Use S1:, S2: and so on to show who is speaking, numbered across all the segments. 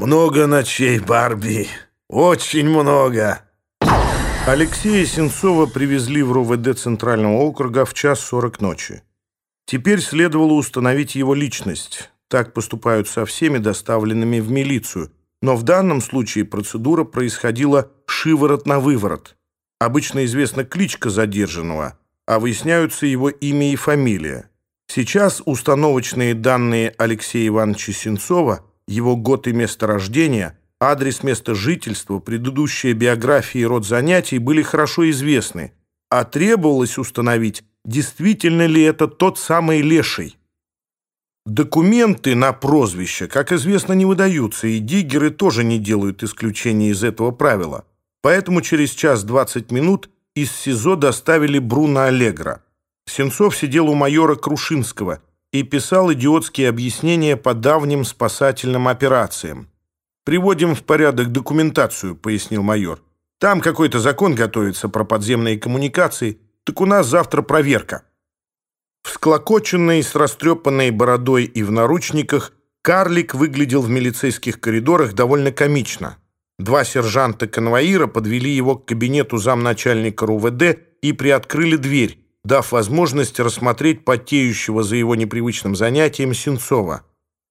S1: «Много ночей, Барби! Очень много!»
S2: Алексея Сенцова привезли в РУВД Центрального округа в час сорок ночи. Теперь следовало установить его личность. Так поступают со всеми доставленными в милицию. Но в данном случае процедура происходила шиворот на выворот. Обычно известна кличка задержанного, а выясняются его имя и фамилия. Сейчас установочные данные Алексея Ивановича Сенцова его год и место рождения, адрес места жительства, предыдущая биография и род занятий были хорошо известны, а требовалось установить, действительно ли это тот самый Леший. Документы на прозвище, как известно, не выдаются, и диггеры тоже не делают исключения из этого правила. Поэтому через час двадцать минут из СИЗО доставили Бруно Аллегро. Сенцов сидел у майора Крушинского – и писал идиотские объяснения по давним спасательным операциям. «Приводим в порядок документацию», — пояснил майор. «Там какой-то закон готовится про подземные коммуникации, так у нас завтра проверка». Всклокоченный, с растрепанной бородой и в наручниках, карлик выглядел в милицейских коридорах довольно комично. Два сержанта-конвоира подвели его к кабинету замначальника РУВД и приоткрыли дверь, дав возможность рассмотреть потеющего за его непривычным занятием Сенцова.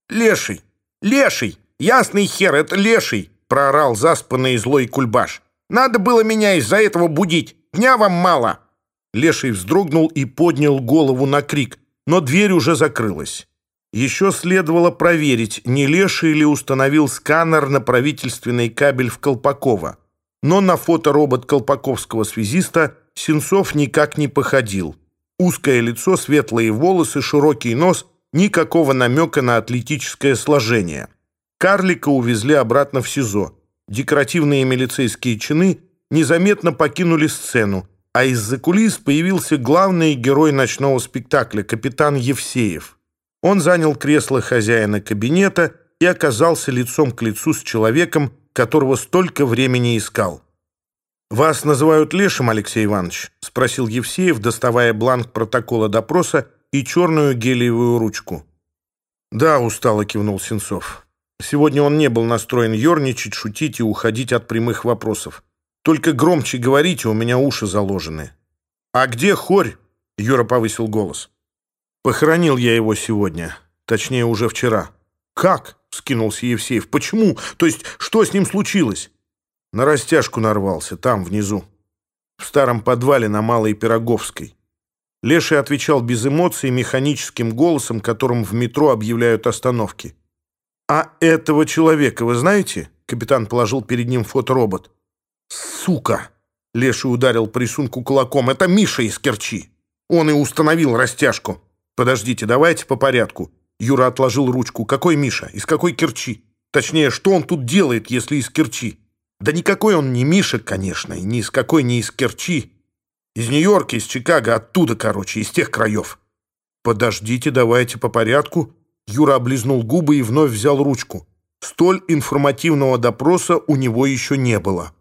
S1: «Леший! Леший! Ясный хер, это леший!» — проорал заспанный и злой кульбаш. «Надо было меня из-за этого будить! Дня вам мало!»
S2: Леший вздрогнул и поднял голову на крик, но дверь уже закрылась. Еще следовало проверить, не леший ли установил сканер на правительственный кабель в Колпакова. Но на фото робот колпаковского связиста — Сенцов никак не походил. Узкое лицо, светлые волосы, широкий нос, никакого намека на атлетическое сложение. Карлика увезли обратно в СИЗО. Декоративные милицейские чины незаметно покинули сцену, а из-за кулис появился главный герой ночного спектакля, капитан Евсеев. Он занял кресло хозяина кабинета и оказался лицом к лицу с человеком, которого столько времени искал. «Вас называют Лешим, Алексей Иванович?» — спросил Евсеев, доставая бланк протокола допроса и черную гелиевую ручку. «Да», — устало кивнул Сенцов. Сегодня он не был настроен ерничать, шутить и уходить от прямых вопросов. «Только громче говорите, у меня уши заложены». «А где Хорь?» — Юра повысил голос. «Похоронил я его сегодня. Точнее, уже вчера». «Как?» — скинулся Евсеев. «Почему? То есть, что с ним случилось?» На растяжку нарвался, там, внизу. В старом подвале на Малой Пироговской. Леший отвечал без эмоций механическим голосом, которым в метро объявляют остановки. «А этого человека вы знаете?» Капитан положил перед ним фоторобот. «Сука!» Леший ударил по рисунку кулаком. «Это Миша из Керчи. Он и установил растяжку. Подождите, давайте по порядку». Юра отложил ручку. «Какой Миша? Из какой Керчи? Точнее, что он тут делает, если из Керчи?» Да никакой он не Миша, конечно, и ни из какой не из Керчи. Из Нью-Йорка, из Чикаго, оттуда, короче, из тех краев. Подождите, давайте по порядку. Юра облизнул губы и вновь взял ручку. Столь информативного допроса у него еще не было.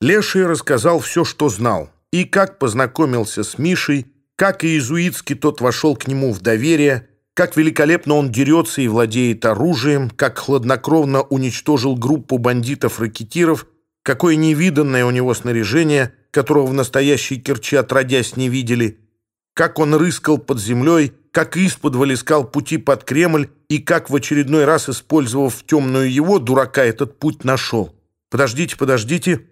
S2: Леший рассказал все, что знал, и как познакомился с Мишей, как иезуитский тот вошел к нему в доверие, как великолепно он дерется и владеет оружием, как хладнокровно уничтожил группу бандитов-ракетиров, какое невиданное у него снаряжение, которого в настоящей Керчи отродясь не видели, как он рыскал под землей, как из-под искал пути под Кремль и как в очередной раз, использовав темную его, дурака этот путь нашел. «Подождите, подождите!»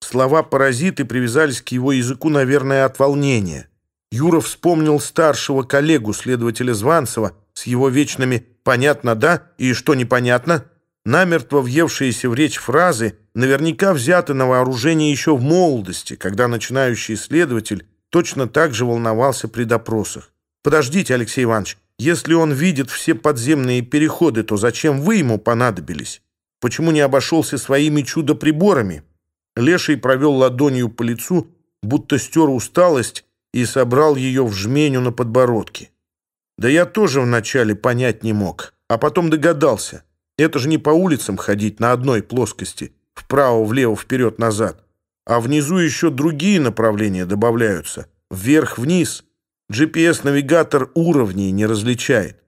S2: Слова «паразиты» привязались к его языку, наверное, от волнения. Юров вспомнил старшего коллегу, следователя Званцева, с его вечными «понятно, да» и «что непонятно». Намертво въевшиеся в речь фразы наверняка взяты на вооружение еще в молодости, когда начинающий следователь точно так же волновался при допросах. «Подождите, Алексей Иванович, если он видит все подземные переходы, то зачем вы ему понадобились? Почему не обошелся своими чудо-приборами?» Леший провел ладонью по лицу, будто стер усталость, и собрал ее в жменю на подбородке. Да я тоже вначале понять не мог, а потом догадался. Это же не по улицам ходить на одной плоскости, вправо, влево, вперед, назад. А внизу еще другие направления добавляются. Вверх-вниз. GPS-навигатор уровней не различает.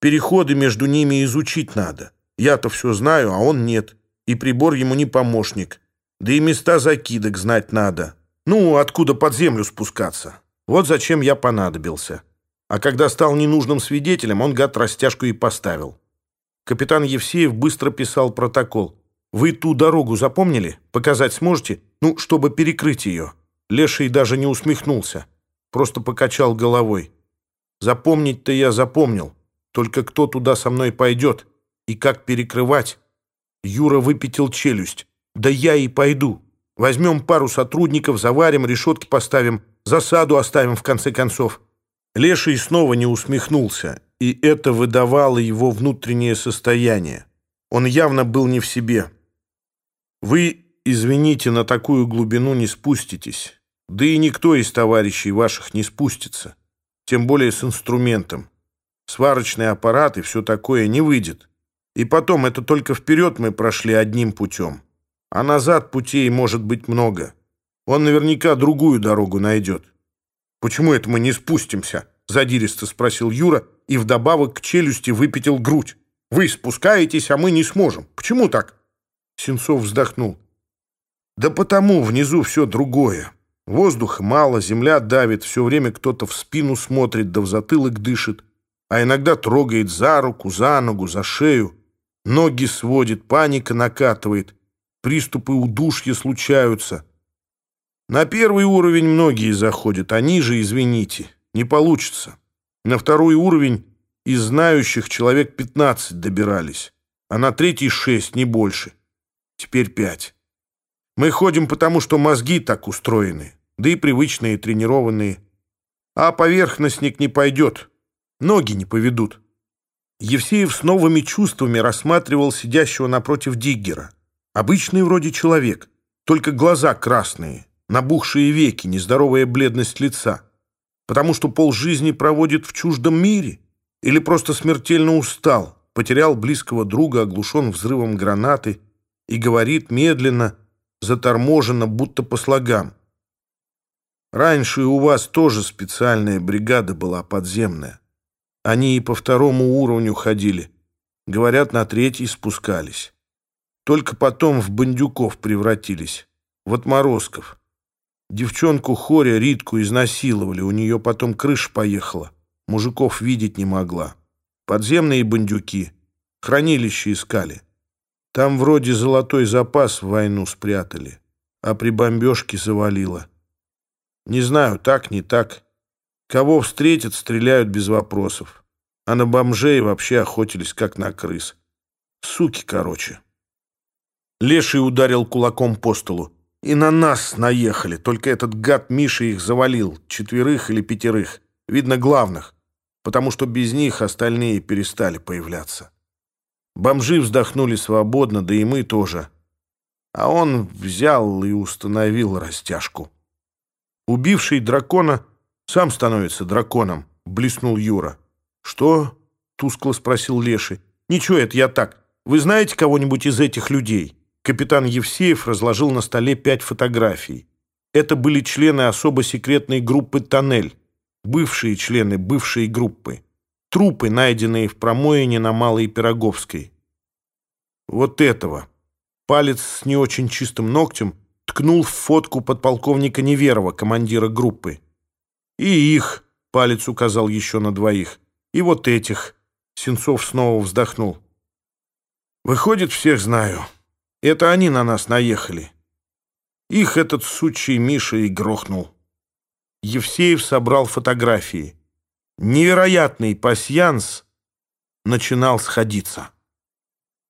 S2: Переходы между ними изучить надо. Я-то все знаю, а он нет. И прибор ему не помощник. Да и места закидок знать надо. Ну, откуда под землю спускаться? Вот зачем я понадобился. А когда стал ненужным свидетелем, он, гад, растяжку и поставил. Капитан Евсеев быстро писал протокол. «Вы ту дорогу запомнили? Показать сможете? Ну, чтобы перекрыть ее». Леший даже не усмехнулся. Просто покачал головой. «Запомнить-то я запомнил. Только кто туда со мной пойдет? И как перекрывать?» Юра выпятил челюсть. «Да я и пойду. Возьмем пару сотрудников, заварим, решетки поставим. засаду оставим в конце концов». Леший снова не усмехнулся, и это выдавало его внутреннее состояние. Он явно был не в себе. «Вы, извините, на такую глубину не спуститесь. Да и никто из товарищей ваших не спустится. Тем более с инструментом. Сварочный аппарат и все такое не выйдет. И потом, это только вперед мы прошли одним путем. А назад путей может быть много. Он наверняка другую дорогу найдет. «Почему это мы не спустимся?» — задиристо спросил Юра и вдобавок к челюсти выпятил грудь. «Вы спускаетесь, а мы не сможем. Почему так?» Сенцов вздохнул. «Да потому внизу все другое. Воздуха мало, земля давит, все время кто-то в спину смотрит, да в затылок дышит, а иногда трогает за руку, за ногу, за шею. Ноги сводит, паника накатывает, приступы удушья случаются. На первый уровень многие заходят, они же, извините, не получится. На второй уровень из знающих человек 15 добирались, а на третий шесть, не больше. Теперь пять. Мы ходим потому, что мозги так устроены, да и привычные, тренированные. А поверхностник не пойдет, ноги не поведут. Евсеев с новыми чувствами рассматривал сидящего напротив Диггера. Обычный вроде человек, только глаза красные, набухшие веки, нездоровая бледность лица. Потому что полжизни проводит в чуждом мире? Или просто смертельно устал, потерял близкого друга, оглушен взрывом гранаты и говорит медленно, заторможенно, будто по слогам. Раньше у вас тоже специальная бригада была подземная. Они и по второму уровню ходили. Говорят, на третий спускались. Только потом в бандюков превратились, в отморозков. Девчонку Хоря Ритку изнасиловали, у нее потом крыша поехала. Мужиков видеть не могла. Подземные бандюки. Хранилище искали. Там вроде золотой запас в войну спрятали, а при бомбежке завалило. Не знаю, так, не так. Кого встретят, стреляют без вопросов. А на бомжей вообще охотились, как на крыс. Суки, короче. Леший ударил кулаком по столу. И на нас наехали, только этот гад Миша их завалил, четверых или пятерых, видно, главных, потому что без них остальные перестали появляться. Бомжи вздохнули свободно, да и мы тоже. А он взял и установил растяжку. Убивший дракона сам становится драконом, блеснул Юра. Что? Тускло спросил Леший. Ничего, это я так. Вы знаете кого-нибудь из этих людей? Капитан Евсеев разложил на столе пять фотографий. Это были члены особо секретной группы «Тоннель», бывшие члены бывшей группы, трупы, найденные в промоине на Малой Пироговской. Вот этого. Палец с не очень чистым ногтем ткнул в фотку подполковника Неверова, командира группы. И их, палец указал еще на двоих, и вот этих. Сенцов снова вздохнул. Выходит, всех знаю. Это они на нас наехали. Их этот сучий Миша и грохнул. Евсеев собрал фотографии. Невероятный пасьянс начинал сходиться.